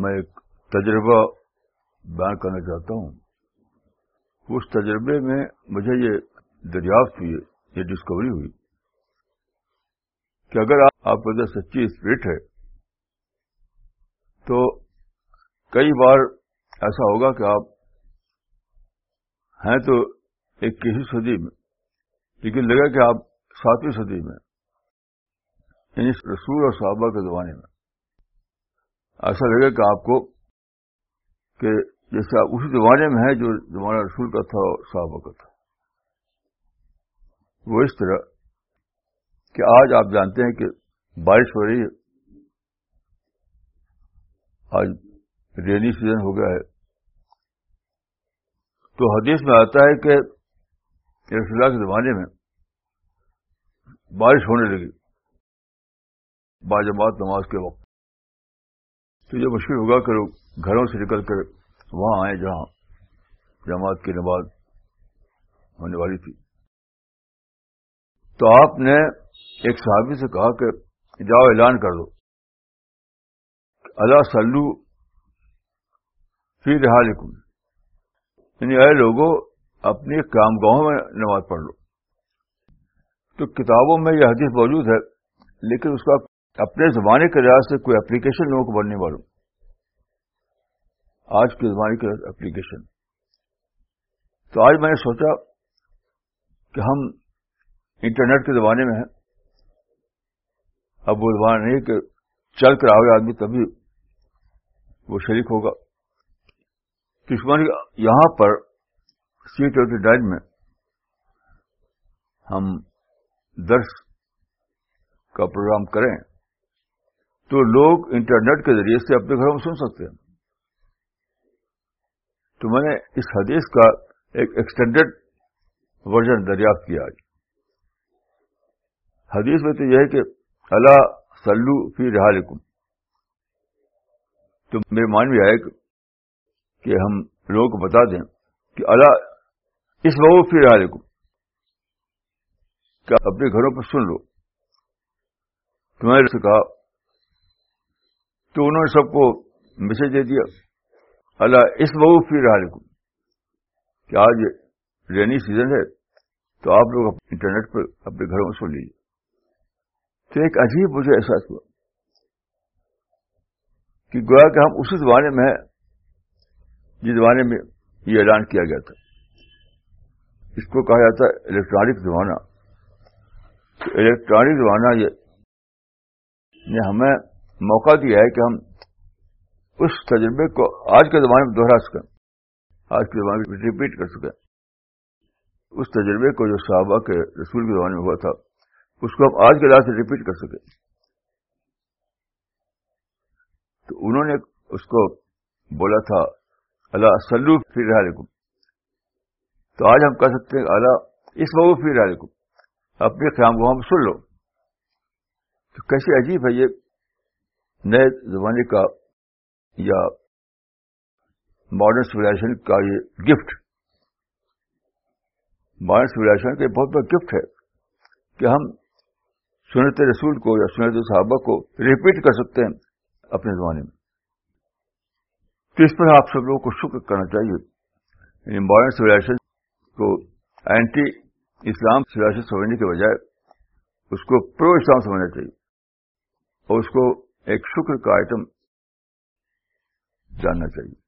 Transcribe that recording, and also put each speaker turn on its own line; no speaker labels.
میں ایک تجربہ بیان کرنا چاہتا ہوں۔ اس تجربے میں مجھے یہ دریافت ہوئی، یہ ڈسکوری ہوئی کہ اگر آپ کے اندر سچی اسپرٹ ہے، تو کئی بار ایسا ہوگا کہ آپ ہیں تو اکیسویں صدی میں، لیکن لگا کہ آپ ساتویں صدی میں یعنی رسول اور صحابہ کے زمانے میں۔ ایسا لگے کہ آپ کو کہ جیسے آپ اسی زمانے میں ہے جو زمانہ رسول کا تھا اور صحابہ کا تھا۔ وہ اس طرح کہ آج آپ جانتے ہیں کہ بارش ہو رہی ہے۔ آج رینی سیزن ہو گیا ہے۔ تو حدیث میں آتا ہے کہ رسول اللہ کے زمانے میں بارش ہونے لگی۔ باجماعت نماز کے وقت۔ تو یہ مشکل ہوگا کہ لوگ گھروں سے نکل کر وہاں آئے جہاں جماعت کی نماز ہونے والی تھی۔ تو آپ نے ایک صحابی سے کہا کہ جاؤ اعلان کر دو اللہ سلو فی رہا لکھوں یعنی اے لوگوں اپنی کام گاہوں میں نماز پڑھ لو۔ تو کتابوں میں یہ حدیث موجود ہے، لیکن اس کا اپنے زمانے کے لحاظ سے کوئی اپلیکیشن لوگوں کو بڑھنے والوں آج کے زمانے کے اپلیکیشن۔ تو آج میں نے سوچا کہ ہم انٹرنیٹ کے زمانے میں ہیں۔ اب وہ زمانہ نہیں کہ چل کر آئے آدمی تبھی وہ شریک ہوگا۔ کشمانی یہاں پر سی ٹوینٹی نائن میں ہم درس کا پروگرام کریں تو لوگ انٹرنیٹ کے ذریعے سے اپنے گھروں میں سن سکتے ہیں۔ تو میں نے اس حدیث کا ایک ایکسٹینڈیڈ ورژن دریافت کیا آج حدیث میں تو یہ ہے کہ اللہ سلو فی رحالکم۔ تو میرے مان بھی آئے کہ ہم لوگوں کو بتا دیں کہ اللہ اس بہو فی رحالکم۔ کیا اپنے گھروں پر سن لو۔ تمہارے سے کہا، تو انہوں نے سب کو میسج دے دیا۔ اللہ اس بہو فی رحالکم کہ آج رینی سیزن ہے تو آپ لوگ انٹرنیٹ پر اپنے گھروں میں سن لیجیے تو ایک عجیب مجھے احساس ہوا کہ گویا کہ ہم اسی زمانے میں ہیں جس زمانے میں یہ اعلان کیا گیا تھا۔ اس کو کہا جاتا ہے الیکٹرانک زمانہ۔ الیکٹرانک زمانہ یہ نے ہمیں موقع دیا ہے کہ ہم اس تجربے کو آج کے زمانے میں دوہرا سکیں آج کے زمانے میں ریپیٹ کر سکیں۔ اس تجربے کو جو صحابہ کے رسول کے زمانے میں ہوا تھا، اس کو ہم آج کے لحاظ سے ریپیٹ کر سکے تو انہوں نے اس کو بولا تھا، اللہ سلو فی رہا تو آج ہم کہہ سکتے ہیں، اللہ اس بہو فی رہا اپنے قیام کو ہم سن لو۔ تو کیسے عجیب ہے یہ نئے زمانے کا یا ماڈرن سولیشن کا یہ گفٹ ماڈرن سولیشن کا بہت بڑا گفٹ ہے کہ ہم سنت رسول کو یا سنت صحابہ کو ریپیٹ کر سکتے ہیں اپنے زمانے میں. تو اس پر آپ سب لوگوں کو شکر کرنا چاہیے. یعنی ماڈرن سولیشن کو اینٹی اسلام سولیشن سمجھنے کے بجائے اس کو پرو اسلام سمجھنا چاہیے اور اس کو ایک شکر کا آئٹم جاننا چاہیے۔